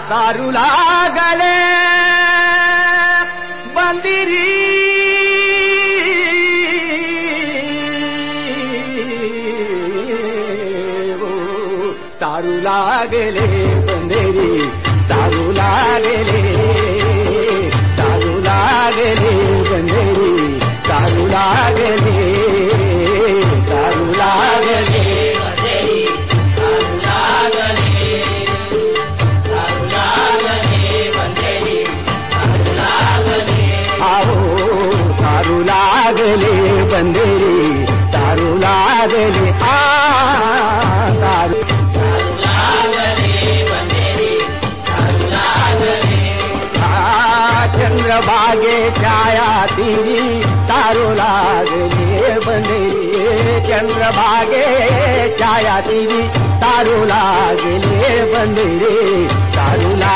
காத்தருளாகலே வந்திரி. தாருலாகலே வந்தேரி தாருலாகலே தாருலாகலே வந்தேரி தாருலாகலே ಬಂದೇರಿ ಬಂದೇರಿ ತಾರುಲಾದಲಿ ಆ ತಾರು ಚಂದ್ರಭಾಗೆ ಛಾಯಾ ತೀರಿ ತಾರುಲಾದಲಿ ಬಂದೇರಿ ಚಂದ್ರಭಾಗೆ ಛಾಯಾ ತೀರಿ ತಾರುಲಾಗಲಿ ಬಂದೇರಿ ತಾರುಲಾ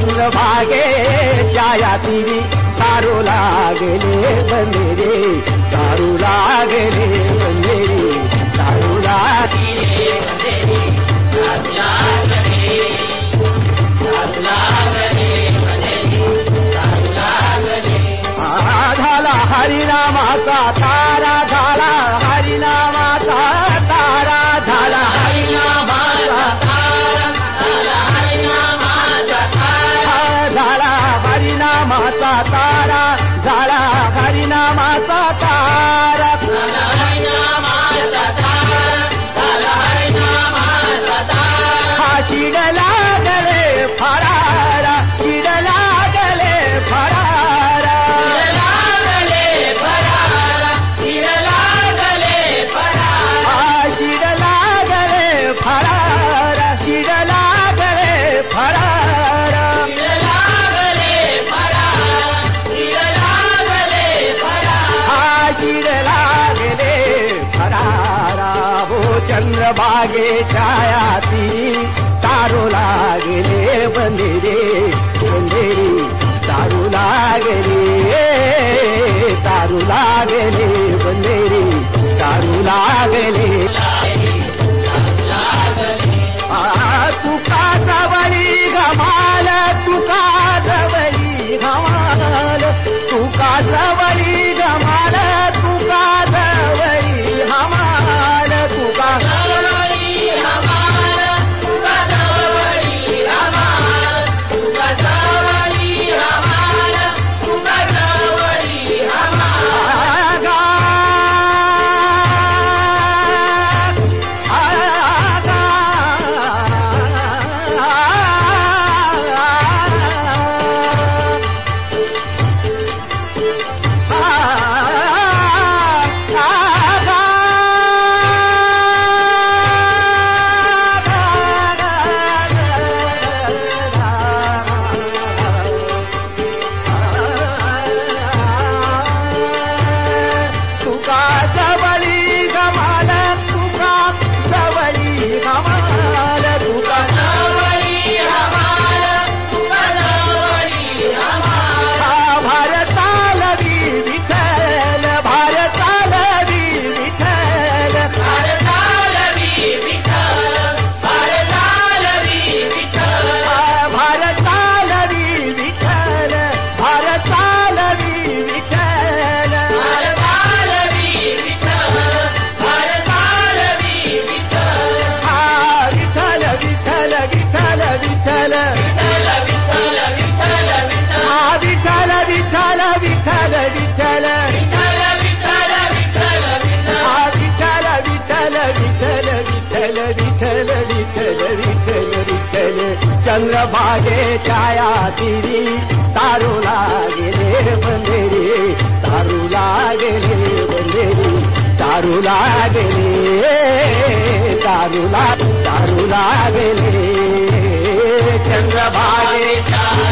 आ चंद्रभागे छाया तिरी तारू लागले बंदेरे तारू लागले लागे छाया ती तारू लागले बंदिरे बंदेरी तारू लागले तारू लागले बंदेरी तारू लागले तुका जवळी घमाल तुका जवळी घमाल तुका जवळी విఠల విఠల విఠల విఠల విఠల. చంద్రభాగే ఛాయా తిరి తారు లాగే బందేరి తారు లాగే బందేరి తారు లాగే తారు లాగే తారు లాగే ಚಂದ್ರ ಭಾಗ್ಯ